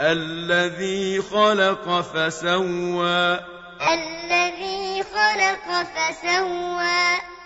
الَّذِي خَلَقَ فَسَوَّىٰ. الَّذِي خَلَقَ فَسَوَّىٰ.